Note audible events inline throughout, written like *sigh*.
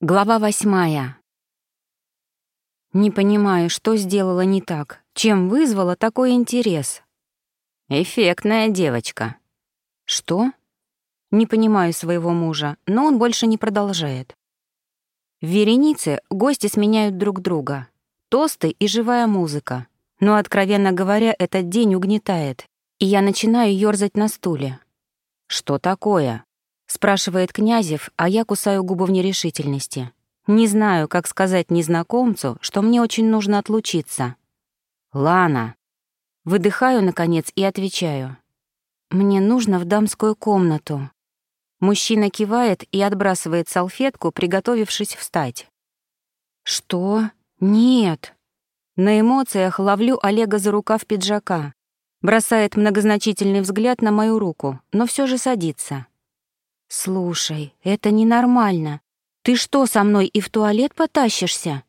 Глава восьмая. Не понимаю, что сделала не так, чем вызвала такой интерес. Эффектная девочка. Что? Не понимаю своего мужа, но он больше не продолжает. В веренице гости сменяют друг друга. Тосты и живая музыка. Но, откровенно говоря, этот день угнетает, и я начинаю ёрзать на стуле. «Что такое?» Спрашивает Князев, а я кусаю губы в нерешительности. Не знаю, как сказать незнакомцу, что мне очень нужно отлучиться. «Лана!» Выдыхаю, наконец, и отвечаю. «Мне нужно в дамскую комнату». Мужчина кивает и отбрасывает салфетку, приготовившись встать. «Что? Нет!» На эмоциях ловлю Олега за рукав пиджака. Бросает многозначительный взгляд на мою руку, но все же садится. «Слушай, это ненормально. Ты что, со мной и в туалет потащишься?»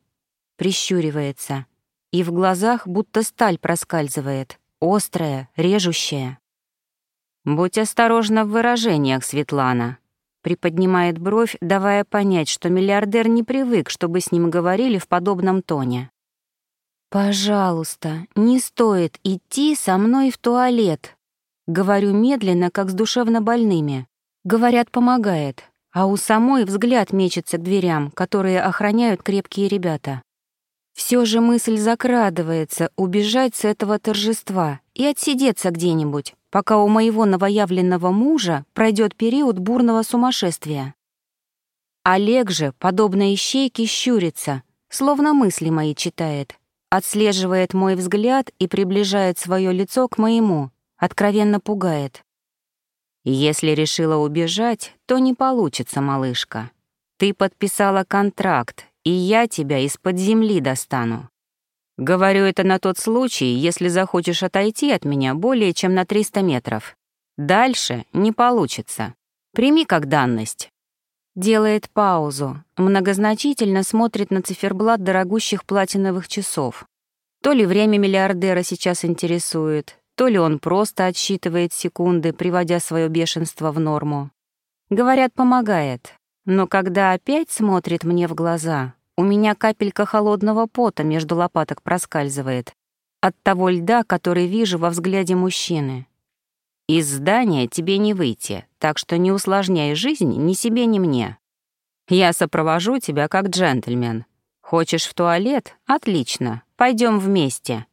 Прищуривается. И в глазах будто сталь проскальзывает, острая, режущая. «Будь осторожна в выражениях, Светлана», приподнимает бровь, давая понять, что миллиардер не привык, чтобы с ним говорили в подобном тоне. «Пожалуйста, не стоит идти со мной в туалет», говорю медленно, как с душевно больными. Говорят, помогает, а у самой взгляд мечется к дверям, которые охраняют крепкие ребята. Все же мысль закрадывается убежать с этого торжества и отсидеться где-нибудь, пока у моего новоявленного мужа пройдет период бурного сумасшествия. Олег же, подобно ищейке, щурится, словно мысли мои читает, отслеживает мой взгляд и приближает свое лицо к моему, откровенно пугает. Если решила убежать, то не получится, малышка. Ты подписала контракт, и я тебя из-под земли достану. Говорю это на тот случай, если захочешь отойти от меня более чем на 300 метров. Дальше не получится. Прими как данность. Делает паузу, многозначительно смотрит на циферблат дорогущих платиновых часов. То ли время миллиардера сейчас интересует, то ли он просто отсчитывает секунды, приводя свое бешенство в норму. Говорят, помогает. Но когда опять смотрит мне в глаза, у меня капелька холодного пота между лопаток проскальзывает от того льда, который вижу во взгляде мужчины. Из здания тебе не выйти, так что не усложняй жизнь ни себе, ни мне. Я сопровожу тебя как джентльмен. Хочешь в туалет? Отлично, пойдем вместе.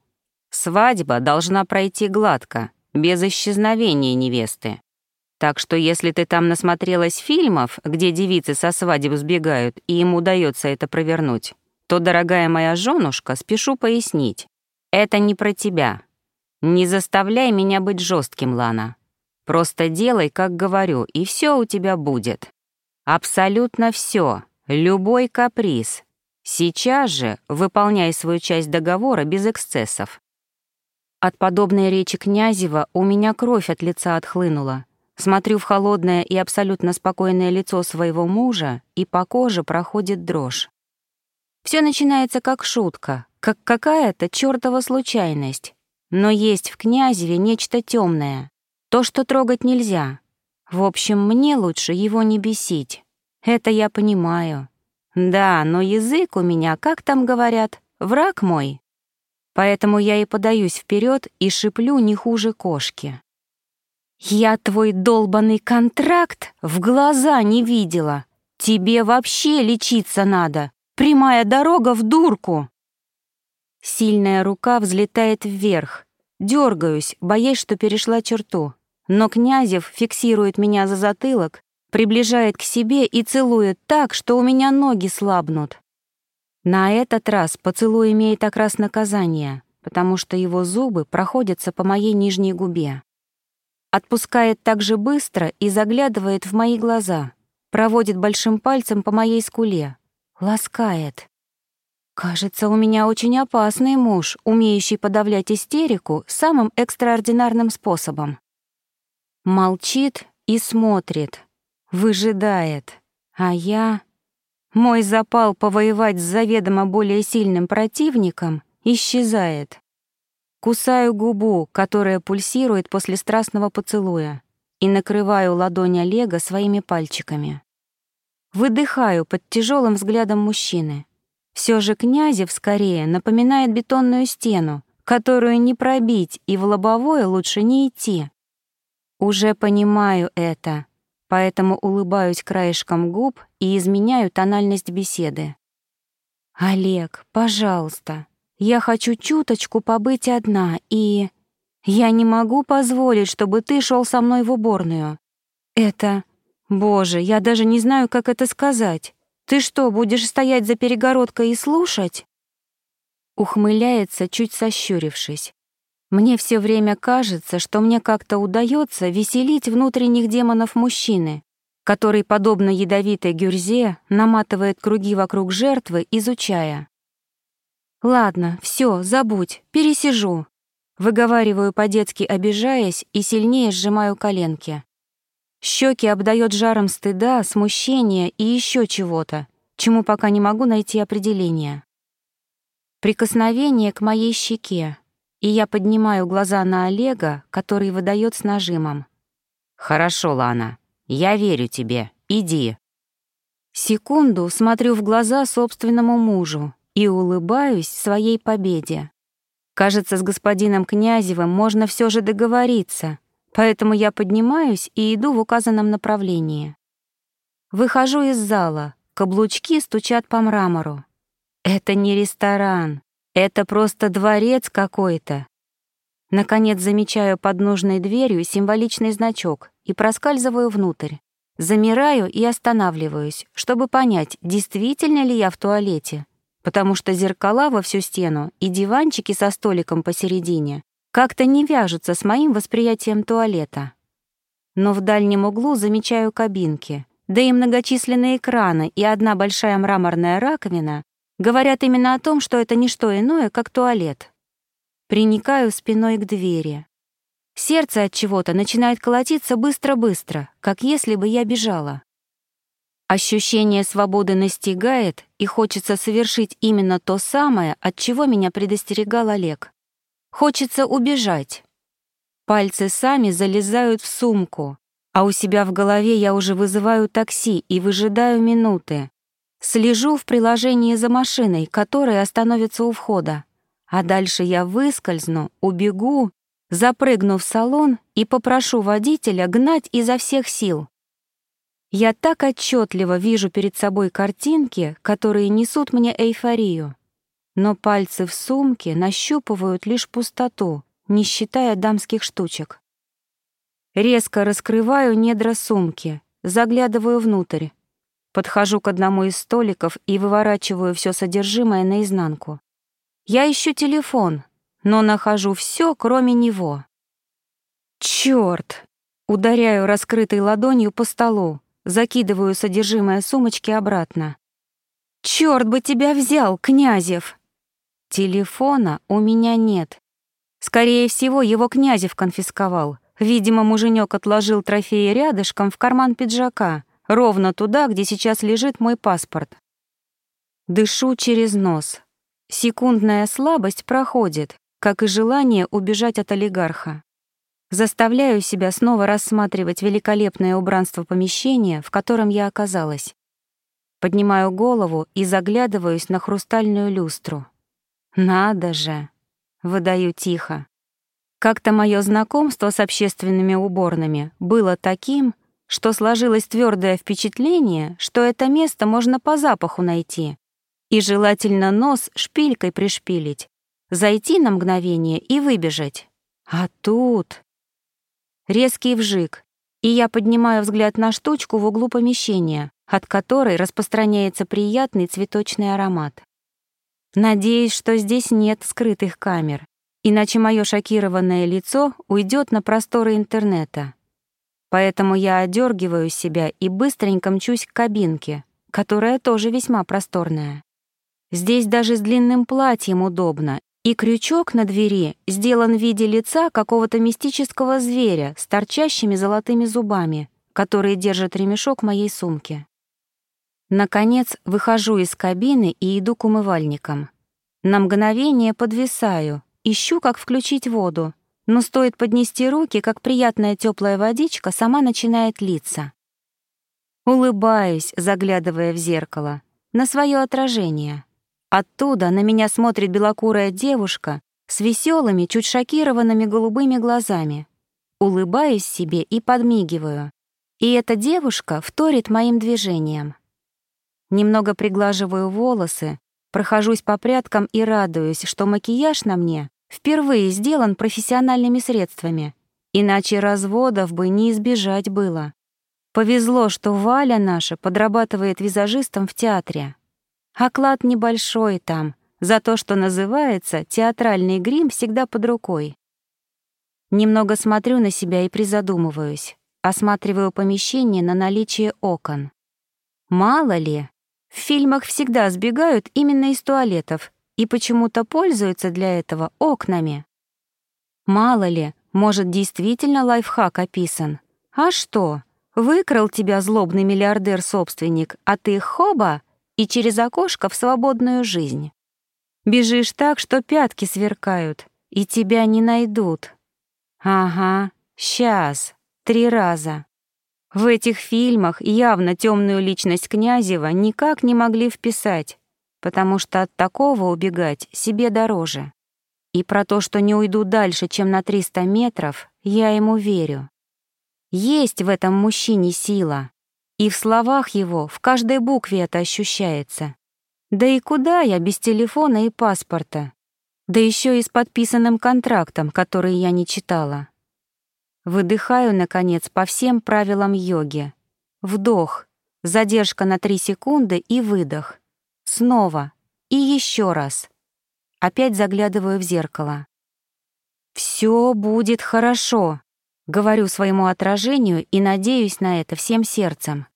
Свадьба должна пройти гладко, без исчезновения невесты. Так что если ты там насмотрелась фильмов, где девицы со свадеб сбегают, и им удается это провернуть, то, дорогая моя женушка, спешу пояснить. Это не про тебя. Не заставляй меня быть жестким, Лана. Просто делай, как говорю, и все у тебя будет. Абсолютно все, любой каприз. Сейчас же выполняй свою часть договора без эксцессов. От подобной речи Князева у меня кровь от лица отхлынула. Смотрю в холодное и абсолютно спокойное лицо своего мужа, и по коже проходит дрожь. Все начинается как шутка, как какая-то чёртова случайность. Но есть в Князеве нечто темное, то, что трогать нельзя. В общем, мне лучше его не бесить. Это я понимаю. Да, но язык у меня, как там говорят, враг мой. Поэтому я и подаюсь вперед и шиплю не хуже кошки. «Я твой долбанный контракт в глаза не видела. Тебе вообще лечиться надо. Прямая дорога в дурку!» Сильная рука взлетает вверх. Дергаюсь, боясь, что перешла черту. Но Князев фиксирует меня за затылок, приближает к себе и целует так, что у меня ноги слабнут. На этот раз поцелуй имеет окрас наказания, потому что его зубы проходятся по моей нижней губе. Отпускает так же быстро и заглядывает в мои глаза, проводит большим пальцем по моей скуле, ласкает. Кажется, у меня очень опасный муж, умеющий подавлять истерику самым экстраординарным способом. Молчит и смотрит, выжидает, а я... Мой запал повоевать с заведомо более сильным противником исчезает. Кусаю губу, которая пульсирует после страстного поцелуя, и накрываю ладонь Олега своими пальчиками. выдыхаю под тяжелым взглядом мужчины. Все же Князев скорее напоминает бетонную стену, которую не пробить и в лобовое лучше не идти. Уже понимаю это, поэтому улыбаюсь краешком губ и изменяю тональность беседы. «Олег, пожалуйста, я хочу чуточку побыть одна и...» Я не могу позволить, чтобы ты шел со мной в уборную. Это... Боже, я даже не знаю, как это сказать. Ты что, будешь стоять за перегородкой и слушать? Ухмыляется, чуть сощурившись. Мне все время кажется, что мне как-то удается веселить внутренних демонов мужчины, который, подобно ядовитой гюрзе, наматывает круги вокруг жертвы, изучая. «Ладно, все, забудь, пересижу. Выговариваю по-детски, обижаясь, и сильнее сжимаю коленки. Щеки обдает жаром стыда, смущения и еще чего-то, чему пока не могу найти определение. Прикосновение к моей щеке, и я поднимаю глаза на Олега, который выдает с нажимом. «Хорошо, Лана, я верю тебе, иди». Секунду смотрю в глаза собственному мужу и улыбаюсь своей победе. Кажется, с господином Князевым можно все же договориться, поэтому я поднимаюсь и иду в указанном направлении. Выхожу из зала, каблучки стучат по мрамору. Это не ресторан, это просто дворец какой-то. Наконец замечаю под нужной дверью символичный значок и проскальзываю внутрь. Замираю и останавливаюсь, чтобы понять, действительно ли я в туалете потому что зеркала во всю стену и диванчики со столиком посередине как-то не вяжутся с моим восприятием туалета. Но в дальнем углу замечаю кабинки, да и многочисленные экраны и одна большая мраморная раковина говорят именно о том, что это не что иное, как туалет. Приникаю спиной к двери. Сердце от чего-то начинает колотиться быстро-быстро, как если бы я бежала. Ощущение свободы настигает, и хочется совершить именно то самое, от чего меня предостерегал Олег. Хочется убежать. Пальцы сами залезают в сумку, а у себя в голове я уже вызываю такси и выжидаю минуты. Слежу в приложении за машиной, которая остановится у входа. А дальше я выскользну, убегу, запрыгну в салон и попрошу водителя гнать изо всех сил. Я так отчетливо вижу перед собой картинки, которые несут мне эйфорию. Но пальцы в сумке нащупывают лишь пустоту, не считая дамских штучек. Резко раскрываю недра сумки, заглядываю внутрь. Подхожу к одному из столиков и выворачиваю все содержимое наизнанку. Я ищу телефон, но нахожу все, кроме него. Черт! Ударяю раскрытой ладонью по столу, Закидываю содержимое сумочки обратно. «Чёрт бы тебя взял, Князев!» Телефона у меня нет. Скорее всего, его Князев конфисковал. Видимо, муженек отложил трофеи рядышком в карман пиджака, ровно туда, где сейчас лежит мой паспорт. Дышу через нос. Секундная слабость проходит, как и желание убежать от олигарха. Заставляю себя снова рассматривать великолепное убранство помещения, в котором я оказалась. Поднимаю голову и заглядываюсь на хрустальную люстру. «Надо же!» — выдаю тихо. Как-то мое знакомство с общественными уборными было таким, что сложилось твердое впечатление, что это место можно по запаху найти, и желательно нос шпилькой пришпилить, зайти на мгновение и выбежать. А тут... Резкий вжик, и я поднимаю взгляд на штучку в углу помещения, от которой распространяется приятный цветочный аромат. Надеюсь, что здесь нет скрытых камер, иначе мое шокированное лицо уйдет на просторы интернета. Поэтому я одергиваю себя и быстренько мчусь к кабинке, которая тоже весьма просторная. Здесь даже с длинным платьем удобно, и крючок на двери сделан в виде лица какого-то мистического зверя с торчащими золотыми зубами, которые держат ремешок моей сумки. Наконец, выхожу из кабины и иду к умывальникам. На мгновение подвисаю, ищу, как включить воду, но стоит поднести руки, как приятная теплая водичка сама начинает литься. Улыбаюсь, заглядывая в зеркало, на свое отражение. Оттуда на меня смотрит белокурая девушка с веселыми, чуть шокированными голубыми глазами. Улыбаюсь себе и подмигиваю. И эта девушка вторит моим движениям. Немного приглаживаю волосы, прохожусь по прядкам и радуюсь, что макияж на мне впервые сделан профессиональными средствами, иначе разводов бы не избежать было. Повезло, что Валя наша подрабатывает визажистом в театре. Оклад небольшой там, за то, что называется театральный грим всегда под рукой. Немного смотрю на себя и призадумываюсь, осматриваю помещение на наличие окон. Мало ли, в фильмах всегда сбегают именно из туалетов и почему-то пользуются для этого окнами. Мало ли, может, действительно лайфхак описан. А что? Выкрал тебя злобный миллиардер-собственник, а ты хоба и через окошко в свободную жизнь. Бежишь так, что пятки сверкают, и тебя не найдут. Ага, сейчас, три раза. В этих фильмах явно темную личность Князева никак не могли вписать, потому что от такого убегать себе дороже. И про то, что не уйду дальше, чем на 300 метров, я ему верю. Есть в этом мужчине сила, и в словах его в каждой букве это ощущается. Да и куда я без телефона и паспорта? Да еще и с подписанным контрактом, который я не читала. Выдыхаю, наконец, по всем правилам йоги. Вдох, задержка на три секунды и выдох. Снова и еще раз. Опять заглядываю в зеркало. «Все будет хорошо», — говорю своему отражению и надеюсь на это всем сердцем.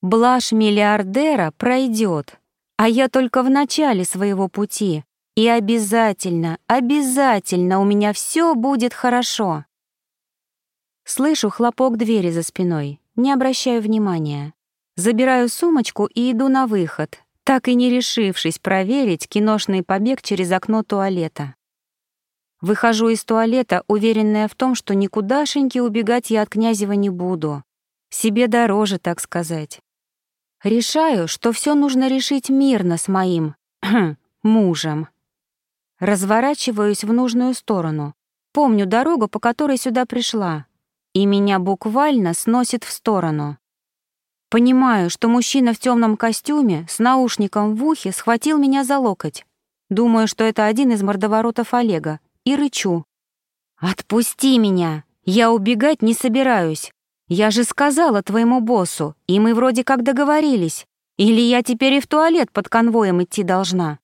Блажь миллиардера пройдет, а я только в начале своего пути, и обязательно, обязательно у меня все будет хорошо. Слышу хлопок двери за спиной, не обращаю внимания. Забираю сумочку и иду на выход, так и не решившись проверить киношный побег через окно туалета. Выхожу из туалета, уверенная в том, что никудашеньки убегать я от Князева не буду. Себе дороже, так сказать. Решаю, что все нужно решить мирно с моим *clears throat* мужем. Разворачиваюсь в нужную сторону. Помню дорогу, по которой сюда пришла и меня буквально сносит в сторону. Понимаю, что мужчина в темном костюме с наушником в ухе схватил меня за локоть. Думаю, что это один из мордоворотов Олега, и рычу. «Отпусти меня! Я убегать не собираюсь. Я же сказала твоему боссу, и мы вроде как договорились. Или я теперь и в туалет под конвоем идти должна?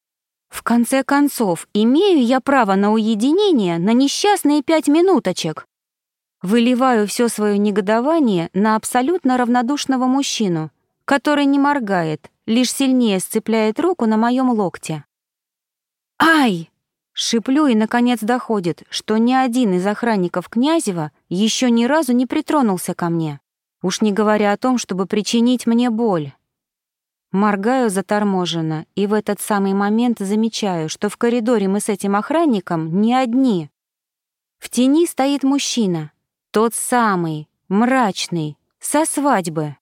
В конце концов, имею я право на уединение на несчастные пять минуточек?» Выливаю все свое негодование на абсолютно равнодушного мужчину, который не моргает, лишь сильнее сцепляет руку на моем локте. «Ай!» Шиплю и, наконец, доходит, что ни один из охранников Князева еще ни разу не притронулся ко мне, уж не говоря о том, чтобы причинить мне боль. Моргаю заторможенно, и в этот самый момент замечаю, что в коридоре мы с этим охранником не одни. В тени стоит мужчина, тот самый, мрачный, со свадьбы.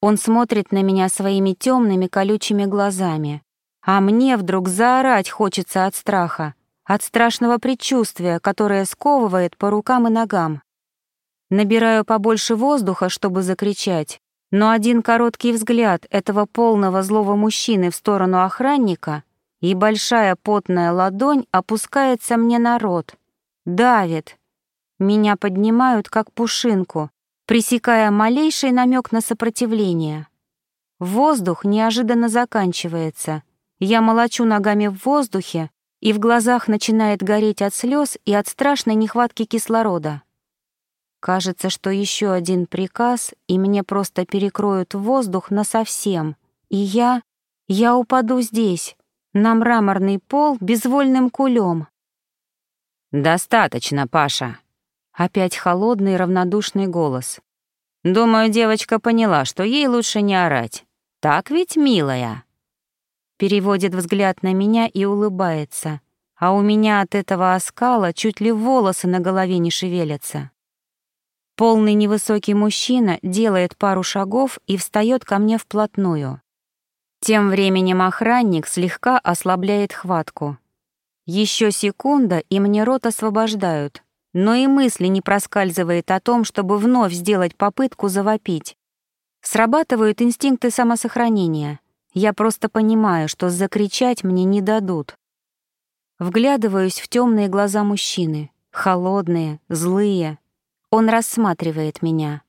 Он смотрит на меня своими темными колючими глазами, а мне вдруг заорать хочется от страха, от страшного предчувствия, которое сковывает по рукам и ногам. Набираю побольше воздуха, чтобы закричать, но один короткий взгляд этого полного злого мужчины в сторону охранника и большая потная ладонь опускается мне на рот, давит, меня поднимают, как пушинку, пресекая малейший намек на сопротивление. Воздух неожиданно заканчивается. Я молочу ногами в воздухе, и в глазах начинает гореть от слез и от страшной нехватки кислорода. Кажется, что еще один приказ, и мне просто перекроют воздух насовсем, и я... я упаду здесь, на мраморный пол безвольным кулем. «Достаточно, Паша», Опять холодный равнодушный голос. «Думаю, девочка поняла, что ей лучше не орать. Так ведь, милая?» Переводит взгляд на меня и улыбается, а у меня от этого оскала чуть ли волосы на голове не шевелятся. Полный невысокий мужчина делает пару шагов и встает ко мне вплотную. Тем временем охранник слегка ослабляет хватку. Еще секунда, и мне рот освобождают, но и мысли не проскальзывает о том, чтобы вновь сделать попытку завопить. Срабатывают инстинкты самосохранения. Я просто понимаю, что закричать мне не дадут. Вглядываюсь в темные глаза мужчины, холодные, злые. Он рассматривает меня.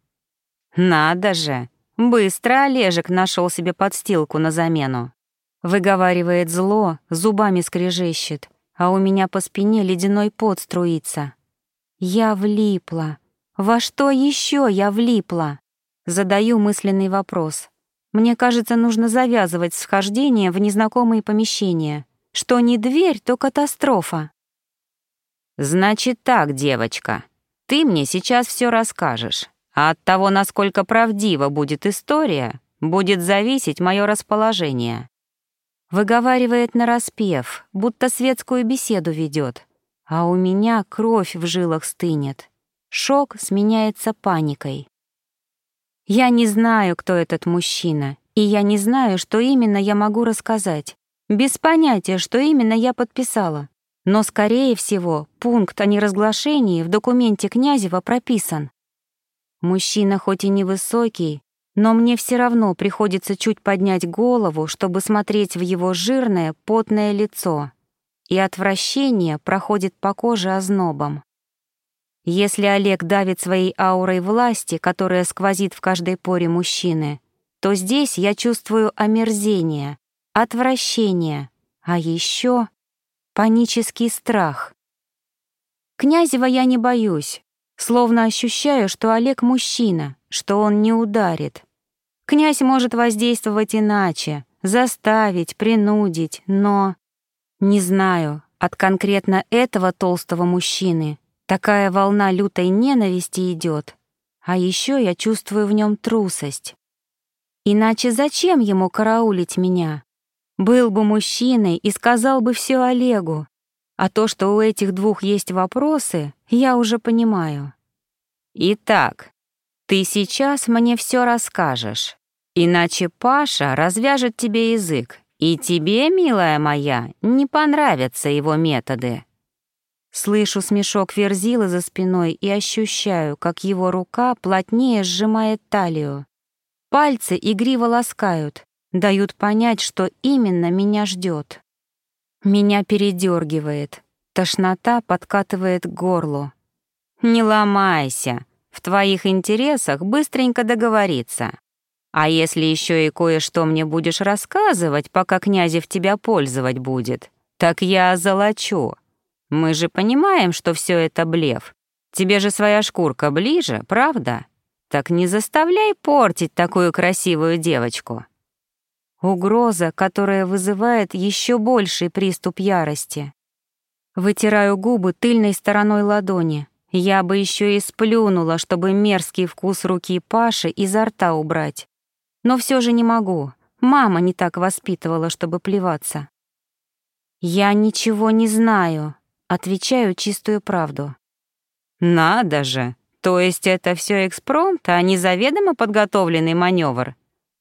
«Надо же! Быстро Олежек нашел себе подстилку на замену!» Выговаривает зло, зубами скрежещет, а у меня по спине ледяной пот струится. Я влипла. Во что еще я влипла? Задаю мысленный вопрос. Мне кажется, нужно завязывать схождение в незнакомые помещения. Что не дверь, то катастрофа. Значит так, девочка, ты мне сейчас все расскажешь. А от того, насколько правдива будет история, будет зависеть мое расположение. Выговаривает нараспев, будто светскую беседу ведет, а у меня кровь в жилах стынет. Шок сменяется паникой. Я не знаю, кто этот мужчина, и я не знаю, что именно я могу рассказать. Без понятия, что именно я подписала. Но, скорее всего, пункт о неразглашении в документе Князева прописан. Мужчина хоть и невысокий, но мне все равно приходится чуть поднять голову, чтобы смотреть в его жирное, потное лицо, и отвращение проходит по коже ознобом. Если Олег давит своей аурой власти, которая сквозит в каждой поре мужчины, то здесь я чувствую омерзение, отвращение, а еще панический страх. Князева я не боюсь, словно ощущаю, что Олег мужчина, что он не ударит. Князь может воздействовать иначе, заставить, принудить, но... Не знаю, от конкретно этого толстого мужчины Такая волна лютой ненависти идет, а еще я чувствую в нем трусость. Иначе зачем ему караулить меня? Был бы мужчиной и сказал бы все Олегу. А то, что у этих двух есть вопросы, я уже понимаю. Итак, ты сейчас мне все расскажешь. Иначе Паша развяжет тебе язык, и тебе, милая моя, не понравятся его методы. Слышу смешок Верзила за спиной и ощущаю, как его рука плотнее сжимает талию. Пальцы игриво ласкают, дают понять, что именно меня ждет. Меня передергивает, тошнота подкатывает к горлу. «Не ломайся, в твоих интересах быстренько договориться. А если еще и кое-что мне будешь рассказывать, пока князев тебя пользовать будет, так я озолочу». Мы же понимаем, что все это блеф. Тебе же своя шкурка ближе, правда? Так не заставляй портить такую красивую девочку. Угроза, которая вызывает еще больший приступ ярости. Вытираю губы тыльной стороной ладони. Я бы еще и сплюнула, чтобы мерзкий вкус руки Паши изо рта убрать. Но все же не могу. Мама не так воспитывала, чтобы плеваться. Я ничего не знаю, Отвечаю чистую правду. «Надо же! То есть это все экспромт, а не заведомо подготовленный маневр?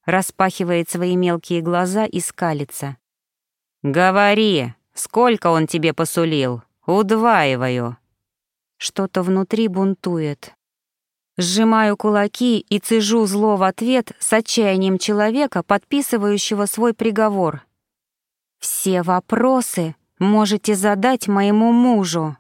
Распахивает свои мелкие глаза и скалится. «Говори, сколько он тебе посулил? Удваиваю». Что-то внутри бунтует. Сжимаю кулаки и цежу зло в ответ с отчаянием человека, подписывающего свой приговор. «Все вопросы можете задать моему мужу».